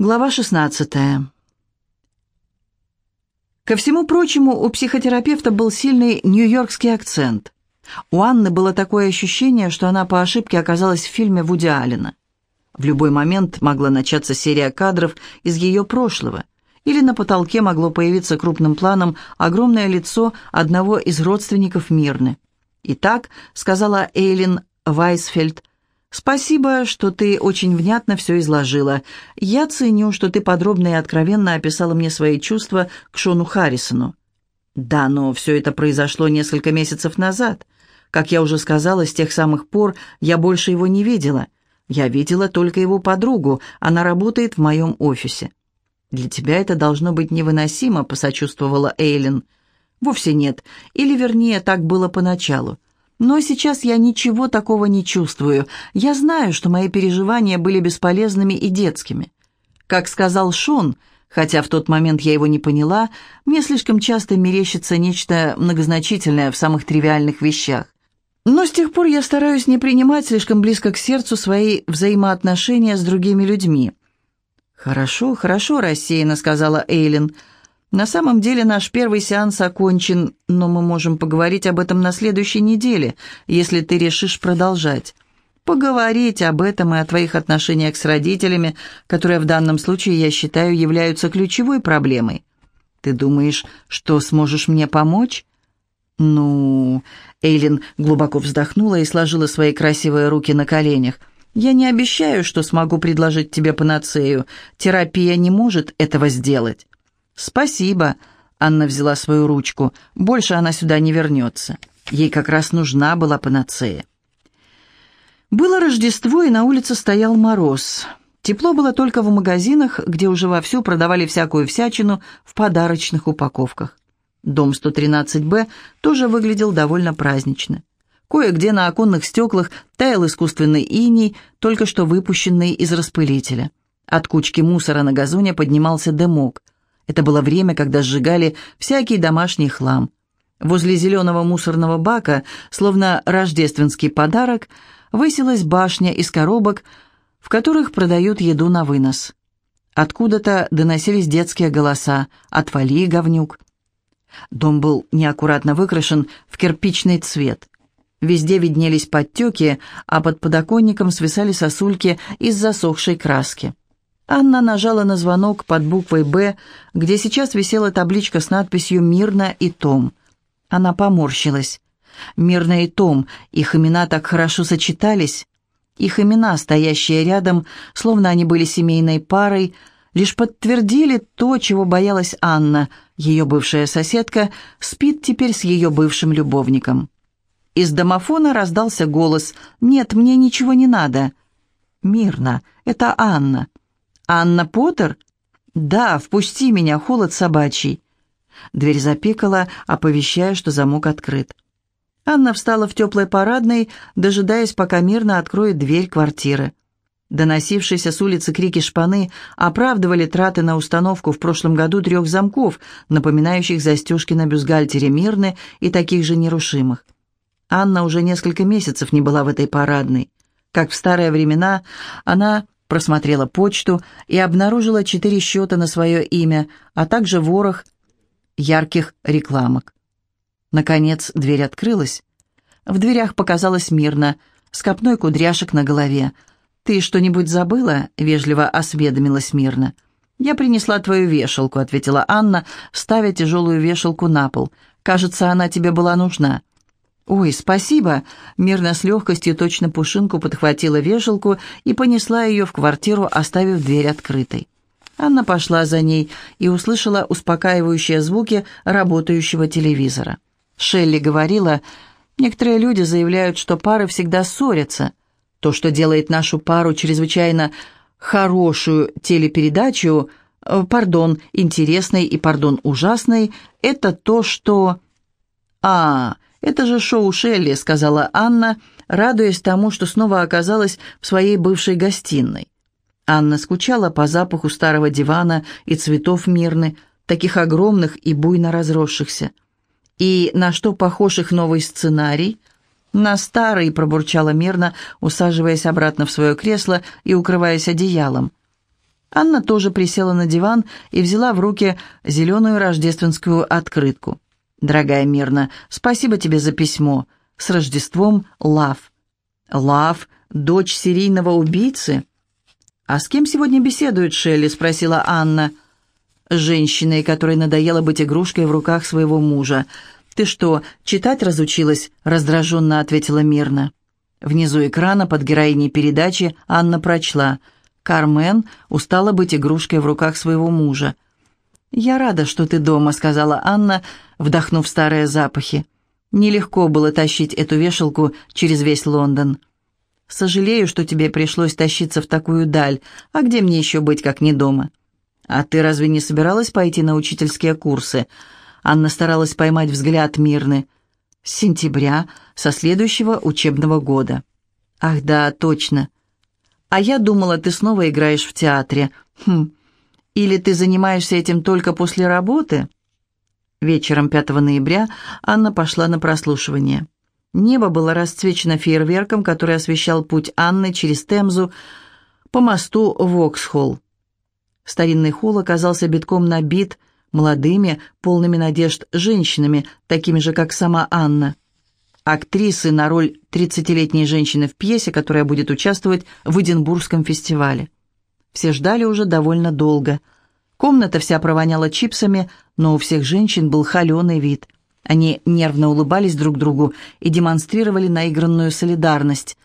Глава 16. Ко всему прочему, у психотерапевта был сильный нью-йоркский акцент. У Анны было такое ощущение, что она по ошибке оказалась в фильме Вуди Аллена. В любой момент могла начаться серия кадров из ее прошлого, или на потолке могло появиться крупным планом огромное лицо одного из родственников Мирны. «Итак», — сказала Эйлин Вайсфельд, «Спасибо, что ты очень внятно все изложила. Я ценю, что ты подробно и откровенно описала мне свои чувства к Шону Харрисону». «Да, но все это произошло несколько месяцев назад. Как я уже сказала, с тех самых пор я больше его не видела. Я видела только его подругу, она работает в моем офисе». «Для тебя это должно быть невыносимо», — посочувствовала Эйлин. «Вовсе нет. Или, вернее, так было поначалу. Но сейчас я ничего такого не чувствую. Я знаю, что мои переживания были бесполезными и детскими. Как сказал Шон, хотя в тот момент я его не поняла, мне слишком часто мерещится нечто многозначительное в самых тривиальных вещах. Но с тех пор я стараюсь не принимать слишком близко к сердцу свои взаимоотношения с другими людьми. «Хорошо, хорошо», — рассеянно сказала Эйлин, — на самом деле наш первый сеанс окончен, но мы можем поговорить об этом на следующей неделе, если ты решишь продолжать. Поговорить об этом и о твоих отношениях с родителями, которые в данном случае, я считаю, являются ключевой проблемой. Ты думаешь, что сможешь мне помочь? Ну, Эйлин глубоко вздохнула и сложила свои красивые руки на коленях. Я не обещаю, что смогу предложить тебе панацею. Терапия не может этого сделать. «Спасибо», — Анна взяла свою ручку. «Больше она сюда не вернется. Ей как раз нужна была панацея». Было Рождество, и на улице стоял мороз. Тепло было только в магазинах, где уже вовсю продавали всякую всячину в подарочных упаковках. Дом 113-Б тоже выглядел довольно празднично. Кое-где на оконных стеклах таял искусственный иней, только что выпущенный из распылителя. От кучки мусора на газоне поднимался дымок — это было время, когда сжигали всякий домашний хлам. Возле зеленого мусорного бака, словно рождественский подарок, высилась башня из коробок, в которых продают еду на вынос. Откуда-то доносились детские голоса «Отвали, говнюк!». Дом был неаккуратно выкрашен в кирпичный цвет. Везде виднелись подтеки, а под подоконником свисали сосульки из засохшей краски. Анна нажала на звонок под буквой «Б», где сейчас висела табличка с надписью «Мирно» и «Том». Она поморщилась. «Мирно» и «Том», их имена так хорошо сочетались. Их имена, стоящие рядом, словно они были семейной парой, лишь подтвердили то, чего боялась Анна. Ее бывшая соседка спит теперь с ее бывшим любовником. Из домофона раздался голос «Нет, мне ничего не надо». «Мирно, это Анна». «Анна Поттер?» «Да, впусти меня, холод собачий». Дверь запикала, оповещая, что замок открыт. Анна встала в теплой парадной, дожидаясь, пока мирно откроет дверь квартиры. Доносившиеся с улицы крики шпаны оправдывали траты на установку в прошлом году трех замков, напоминающих застежки на бюстгальтере Мирны и таких же нерушимых. Анна уже несколько месяцев не была в этой парадной. Как в старые времена, она просмотрела почту и обнаружила четыре счета на свое имя, а также ворох ярких рекламок. Наконец дверь открылась. В дверях показалось мирно, с копной кудряшек на голове. «Ты что-нибудь забыла?» — вежливо осведомилась мирно. «Я принесла твою вешалку», — ответила Анна, ставя тяжелую вешалку на пол. «Кажется, она тебе была нужна». «Ой, спасибо!» Мирно с легкостью точно пушинку подхватила вешалку и понесла ее в квартиру, оставив дверь открытой. Анна пошла за ней и услышала успокаивающие звуки работающего телевизора. Шелли говорила, «Некоторые люди заявляют, что пары всегда ссорятся. То, что делает нашу пару чрезвычайно хорошую телепередачу, э, пардон, интересной и, пардон, ужасной, это то, что...» «А, «Это же шоу Шелли», — сказала Анна, радуясь тому, что снова оказалась в своей бывшей гостиной. Анна скучала по запаху старого дивана и цветов мирны, таких огромных и буйно разросшихся. «И на что похож их новый сценарий?» «На старый», — пробурчала мирно, усаживаясь обратно в свое кресло и укрываясь одеялом. Анна тоже присела на диван и взяла в руки зеленую рождественскую открытку. «Дорогая Мирна, спасибо тебе за письмо. С Рождеством, Лав». «Лав? Дочь серийного убийцы?» «А с кем сегодня беседует Шелли?» — спросила Анна. «С женщиной, которой надоело быть игрушкой в руках своего мужа. Ты что, читать разучилась?» — раздраженно ответила Мирна. Внизу экрана под героиней передачи Анна прочла — Кармен устала быть игрушкой в руках своего мужа. «Я рада, что ты дома», — сказала Анна, вдохнув старые запахи. Нелегко было тащить эту вешалку через весь Лондон. «Сожалею, что тебе пришлось тащиться в такую даль. А где мне еще быть, как не дома?» «А ты разве не собиралась пойти на учительские курсы?» Анна старалась поймать взгляд Мирны. «С сентября, со следующего учебного года». «Ах да, точно. А я думала, ты снова играешь в театре. Хм. Или ты занимаешься этим только после работы?» Вечером 5 ноября Анна пошла на прослушивание. Небо было расцвечено фейерверком, который освещал путь Анны через Темзу по мосту Воксхолл. Старинный холл оказался битком набит молодыми, полными надежд женщинами, такими же, как сама Анна актрисы на роль 30-летней женщины в пьесе, которая будет участвовать в Эдинбургском фестивале. Все ждали уже довольно долго. Комната вся провоняла чипсами, но у всех женщин был холеный вид. Они нервно улыбались друг другу и демонстрировали наигранную солидарность.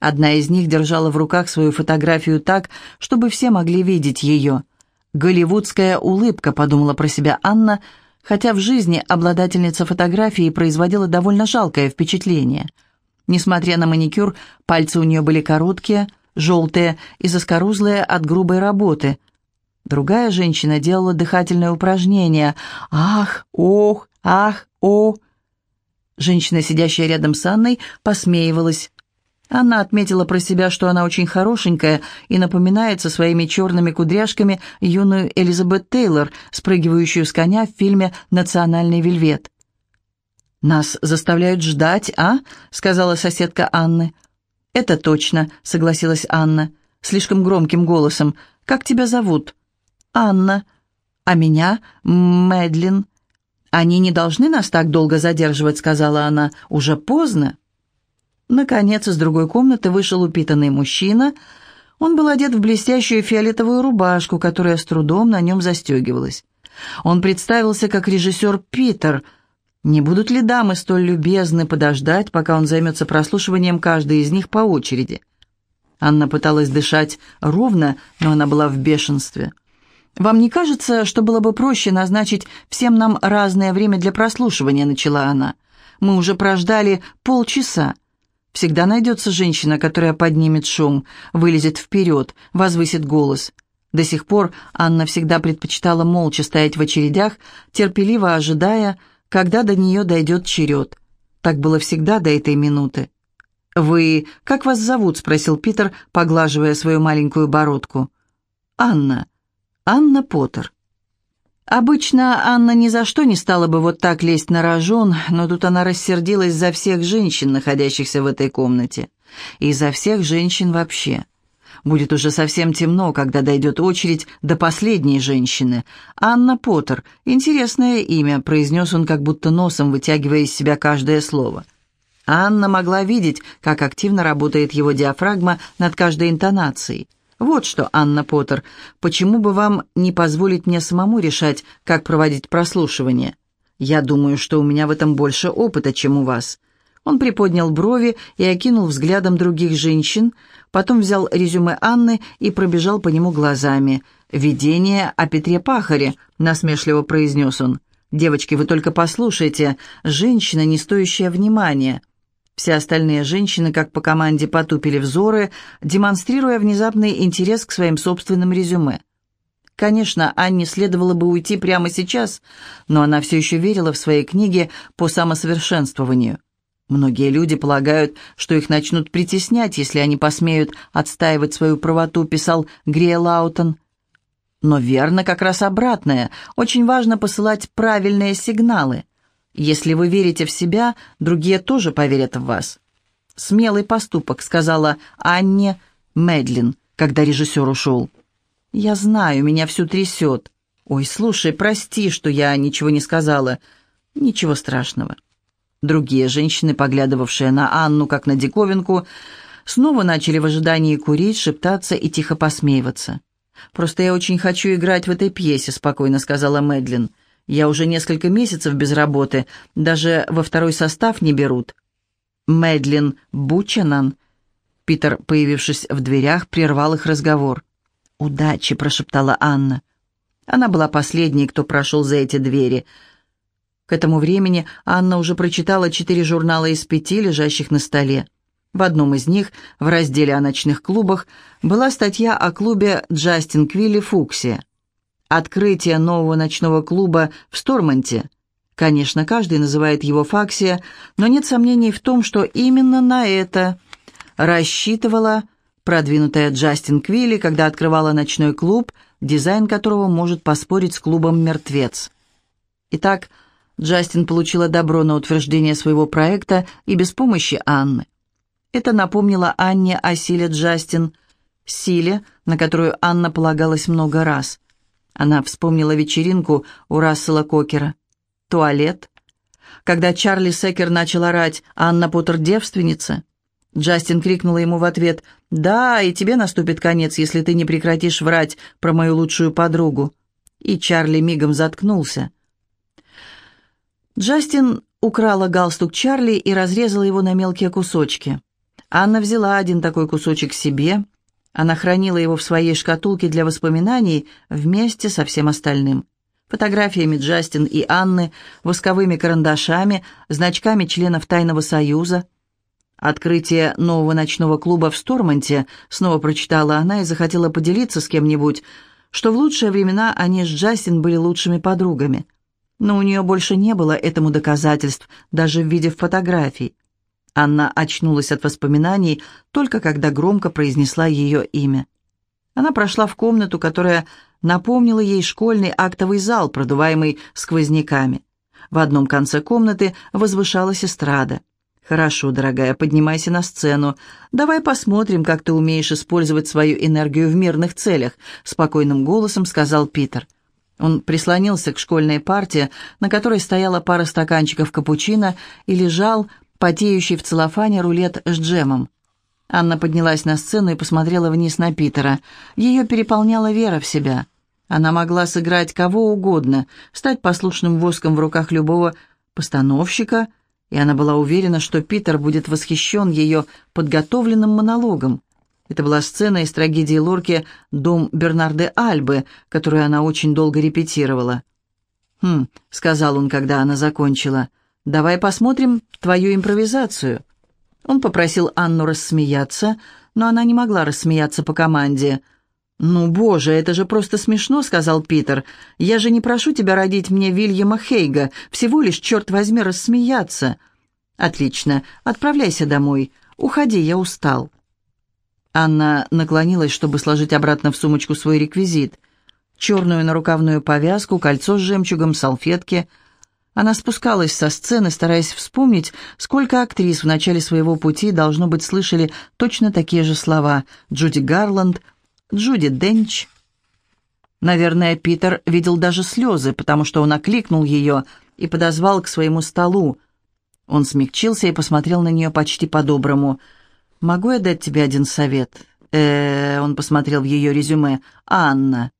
Одна из них держала в руках свою фотографию так, чтобы все могли видеть ее. «Голливудская улыбка», — подумала про себя Анна, — хотя в жизни обладательница фотографии производила довольно жалкое впечатление. Несмотря на маникюр, пальцы у нее были короткие, желтые и заскорузлые от грубой работы. Другая женщина делала дыхательное упражнение «Ах, ох, ах, о». Женщина, сидящая рядом с Анной, посмеивалась. Анна отметила про себя, что она очень хорошенькая и напоминает со своими черными кудряшками юную Элизабет Тейлор, спрыгивающую с коня в фильме «Национальный вельвет». «Нас заставляют ждать, а?» — сказала соседка Анны. «Это точно», — согласилась Анна, слишком громким голосом. «Как тебя зовут?» «Анна». «А меня?» «Мэдлин». «Они не должны нас так долго задерживать», — сказала она. «Уже поздно». Наконец, из другой комнаты вышел упитанный мужчина. Он был одет в блестящую фиолетовую рубашку, которая с трудом на нем застегивалась. Он представился как режиссер Питер. Не будут ли дамы столь любезны подождать, пока он займется прослушиванием каждой из них по очереди? Анна пыталась дышать ровно, но она была в бешенстве. «Вам не кажется, что было бы проще назначить всем нам разное время для прослушивания?» — начала она. «Мы уже прождали полчаса. Всегда найдется женщина, которая поднимет шум, вылезет вперед, возвысит голос. До сих пор Анна всегда предпочитала молча стоять в очередях, терпеливо ожидая, когда до нее дойдет черед. Так было всегда до этой минуты. «Вы... Как вас зовут?» — спросил Питер, поглаживая свою маленькую бородку. «Анна. Анна Поттер». Обычно Анна ни за что не стала бы вот так лезть на рожон, но тут она рассердилась за всех женщин, находящихся в этой комнате, и за всех женщин вообще. Будет уже совсем темно, когда дойдет очередь до последней женщины. Анна Поттер. Интересное имя, произнес он, как будто носом вытягивая из себя каждое слово. Анна могла видеть, как активно работает его диафрагма над каждой интонацией. «Вот что, Анна Поттер, почему бы вам не позволить мне самому решать, как проводить прослушивание? Я думаю, что у меня в этом больше опыта, чем у вас». Он приподнял брови и окинул взглядом других женщин, потом взял резюме Анны и пробежал по нему глазами. «Видение о Петре Пахаре», — насмешливо произнес он. «Девочки, вы только послушайте, женщина, не стоящая внимания». Все остальные женщины, как по команде, потупили взоры, демонстрируя внезапный интерес к своим собственным резюме. Конечно, Анне следовало бы уйти прямо сейчас, но она все еще верила в свои книги по самосовершенствованию. Многие люди полагают, что их начнут притеснять, если они посмеют отстаивать свою правоту, писал Грия Лаутон. Но верно как раз обратное. Очень важно посылать правильные сигналы – если вы верите в себя, другие тоже поверят в вас. «Смелый поступок», — сказала Анне Медлин, когда режиссер ушел. «Я знаю, меня всю трясет. Ой, слушай, прости, что я ничего не сказала. Ничего страшного». Другие женщины, поглядывавшие на Анну как на диковинку, снова начали в ожидании курить, шептаться и тихо посмеиваться. «Просто я очень хочу играть в этой пьесе», — спокойно сказала Мэдлин. «Я уже несколько месяцев без работы, даже во второй состав не берут». Мэдлин Бучанан, Питер, появившись в дверях, прервал их разговор. «Удачи», — прошептала Анна. Она была последней, кто прошел за эти двери. К этому времени Анна уже прочитала четыре журнала из пяти, лежащих на столе. В одном из них, в разделе о ночных клубах, была статья о клубе «Джастин Квилли Фукси». Открытие нового ночного клуба в Стормонте. Конечно, каждый называет его Факсия, но нет сомнений в том, что именно на это рассчитывала продвинутая Джастин Квилли, когда открывала ночной клуб, дизайн которого может поспорить с клубом «Мертвец». Итак, Джастин получила добро на утверждение своего проекта и без помощи Анны. Это напомнило Анне о силе Джастин, силе, на которую Анна полагалась много раз. Она вспомнила вечеринку у Рассела Кокера. Туалет. Когда Чарли Секер начал орать «Анна Поттер девственница», Джастин крикнула ему в ответ «Да, и тебе наступит конец, если ты не прекратишь врать про мою лучшую подругу». И Чарли мигом заткнулся. Джастин украла галстук Чарли и разрезала его на мелкие кусочки. Анна взяла один такой кусочек себе. Она хранила его в своей шкатулке для воспоминаний вместе со всем остальным. Фотографиями Джастин и Анны, восковыми карандашами, значками членов Тайного Союза. Открытие нового ночного клуба в Стормонте снова прочитала она и захотела поделиться с кем-нибудь, что в лучшие времена они с Джастин были лучшими подругами. Но у нее больше не было этому доказательств, даже в виде фотографий. Анна очнулась от воспоминаний только когда громко произнесла ее имя. Она прошла в комнату, которая напомнила ей школьный актовый зал, продуваемый сквозняками. В одном конце комнаты возвышалась эстрада. «Хорошо, дорогая, поднимайся на сцену. Давай посмотрим, как ты умеешь использовать свою энергию в мирных целях», — спокойным голосом сказал Питер. Он прислонился к школьной парте, на которой стояла пара стаканчиков капучино, и лежал, потеющий в целлофане рулет с джемом. Анна поднялась на сцену и посмотрела вниз на Питера. Ее переполняла вера в себя. Она могла сыграть кого угодно, стать послушным воском в руках любого постановщика, и она была уверена, что Питер будет восхищен ее подготовленным монологом. Это была сцена из трагедии Лорки «Дом Бернарде Альбы», которую она очень долго репетировала. «Хм», — сказал он, когда она закончила, — «Давай посмотрим твою импровизацию». Он попросил Анну рассмеяться, но она не могла рассмеяться по команде. «Ну, боже, это же просто смешно», — сказал Питер. «Я же не прошу тебя родить мне Вильяма Хейга, всего лишь, черт возьми, рассмеяться». «Отлично, отправляйся домой. Уходи, я устал». Анна наклонилась, чтобы сложить обратно в сумочку свой реквизит. Черную нарукавную повязку, кольцо с жемчугом, салфетки — она спускалась со сцены, стараясь вспомнить, сколько актрис в начале своего пути, должно быть, слышали точно такие же слова. Джуди Гарланд, Джуди Денч. Наверное, Питер видел даже слезы, потому что он окликнул ее и подозвал к своему столу. Он смягчился и посмотрел на нее почти по-доброму. «Могу я дать тебе один совет?» э, -э он посмотрел в ее резюме. «Анна».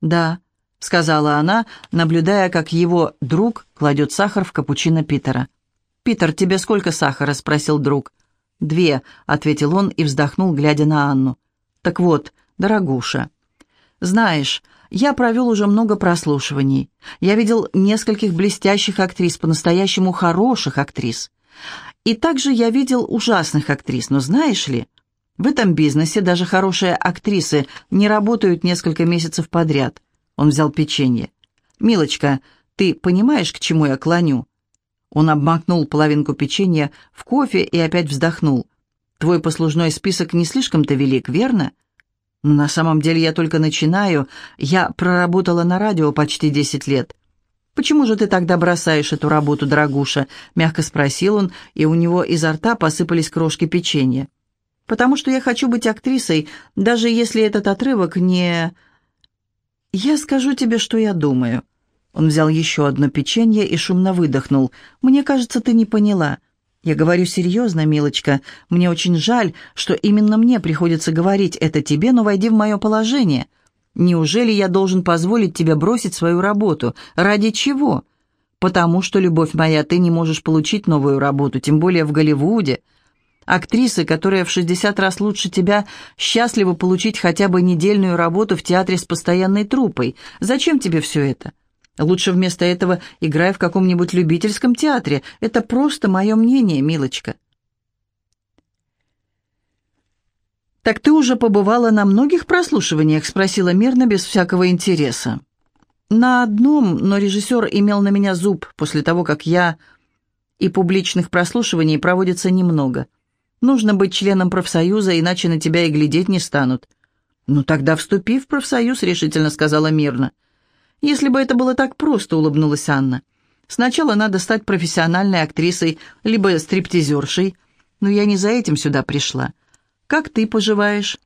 «Да». — сказала она, наблюдая, как его друг кладет сахар в капучино Питера. «Питер, тебе сколько сахара?» — спросил друг. «Две», — ответил он и вздохнул, глядя на Анну. «Так вот, дорогуша, знаешь, я провел уже много прослушиваний. Я видел нескольких блестящих актрис, по-настоящему хороших актрис. И также я видел ужасных актрис, но знаешь ли, в этом бизнесе даже хорошие актрисы не работают несколько месяцев подряд». Он взял печенье. «Милочка, ты понимаешь, к чему я клоню?» Он обмакнул половинку печенья в кофе и опять вздохнул. «Твой послужной список не слишком-то велик, верно?» «На самом деле я только начинаю. Я проработала на радио почти десять лет». «Почему же ты тогда бросаешь эту работу, дорогуша?» — мягко спросил он, и у него изо рта посыпались крошки печенья. «Потому что я хочу быть актрисой, даже если этот отрывок не...» «Я скажу тебе, что я думаю». Он взял еще одно печенье и шумно выдохнул. «Мне кажется, ты не поняла. Я говорю серьезно, милочка. Мне очень жаль, что именно мне приходится говорить это тебе, но войди в мое положение. Неужели я должен позволить тебе бросить свою работу? Ради чего? Потому что, любовь моя, ты не можешь получить новую работу, тем более в Голливуде. Актрисы, которые в 60 раз лучше тебя, счастливы получить хотя бы недельную работу в театре с постоянной труппой. Зачем тебе все это? Лучше вместо этого играй в каком-нибудь любительском театре. Это просто мое мнение, милочка. «Так ты уже побывала на многих прослушиваниях?» — спросила мирно, без всякого интереса. «На одном, но режиссер имел на меня зуб после того, как я...» «И публичных прослушиваний проводится немного. Нужно быть членом профсоюза, иначе на тебя и глядеть не станут». «Ну тогда вступи в профсоюз», — решительно сказала мирно. «Если бы это было так просто», — улыбнулась Анна. «Сначала надо стать профессиональной актрисой, либо стриптизершей. Но я не за этим сюда пришла. Как ты поживаешь?»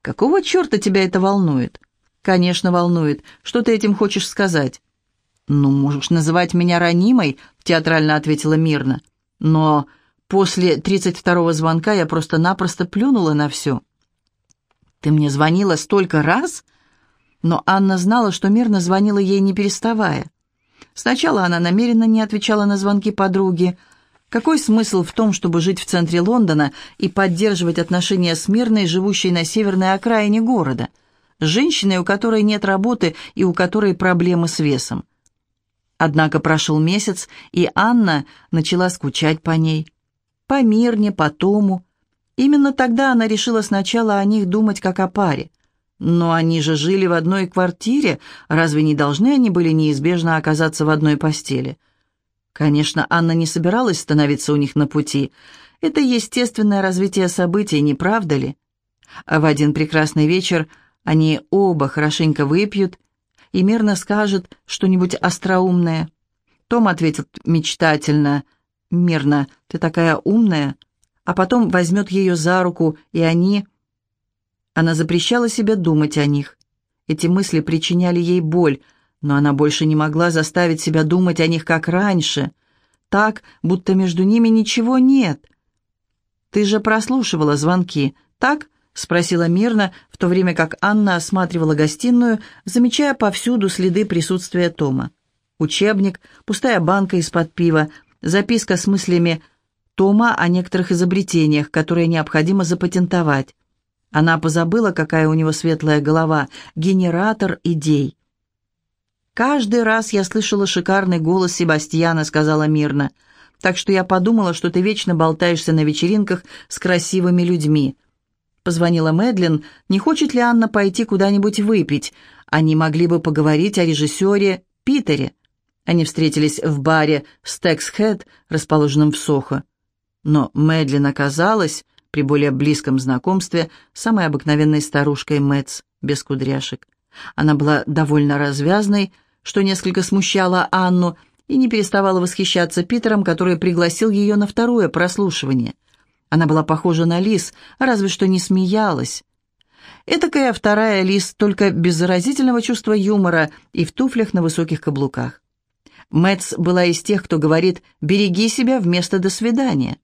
«Какого черта тебя это волнует?» «Конечно, волнует. Что ты этим хочешь сказать?» «Ну, можешь называть меня ранимой», — театрально ответила мирно. «Но после тридцать второго звонка я просто-напросто плюнула на все». «Ты мне звонила столько раз?» но Анна знала, что мирно звонила ей не переставая. Сначала она намеренно не отвечала на звонки подруги. Какой смысл в том, чтобы жить в центре Лондона и поддерживать отношения с мирной, живущей на северной окраине города? Женщиной, у которой нет работы и у которой проблемы с весом. Однако прошел месяц, и Анна начала скучать по ней. По Мирне, по Тому. Именно тогда она решила сначала о них думать как о паре. Но они же жили в одной квартире, разве не должны они были неизбежно оказаться в одной постели? Конечно, Анна не собиралась становиться у них на пути. Это естественное развитие событий, не правда ли? А в один прекрасный вечер они оба хорошенько выпьют и мирно скажут что-нибудь остроумное. Том ответит мечтательно, «Мирно, ты такая умная», а потом возьмет ее за руку, и они она запрещала себе думать о них. Эти мысли причиняли ей боль, но она больше не могла заставить себя думать о них, как раньше. Так, будто между ними ничего нет. «Ты же прослушивала звонки, так?» — спросила мирно, в то время как Анна осматривала гостиную, замечая повсюду следы присутствия Тома. Учебник, пустая банка из-под пива, записка с мыслями Тома о некоторых изобретениях, которые необходимо запатентовать. Она позабыла, какая у него светлая голова, генератор идей. «Каждый раз я слышала шикарный голос Себастьяна», — сказала мирно. «Так что я подумала, что ты вечно болтаешься на вечеринках с красивыми людьми». Позвонила Мэдлин, не хочет ли Анна пойти куда-нибудь выпить. Они могли бы поговорить о режиссере Питере. Они встретились в баре «Стекс Хэт», расположенном в Сохо. Но Мэдлин оказалась при более близком знакомстве самой обыкновенной старушкой Мэтс, без кудряшек. Она была довольно развязной, что несколько смущало Анну, и не переставала восхищаться Питером, который пригласил ее на второе прослушивание. Она была похожа на лис, разве что не смеялась. Этакая вторая лис, только без заразительного чувства юмора и в туфлях на высоких каблуках. Мэтс была из тех, кто говорит «береги себя» вместо «до свидания».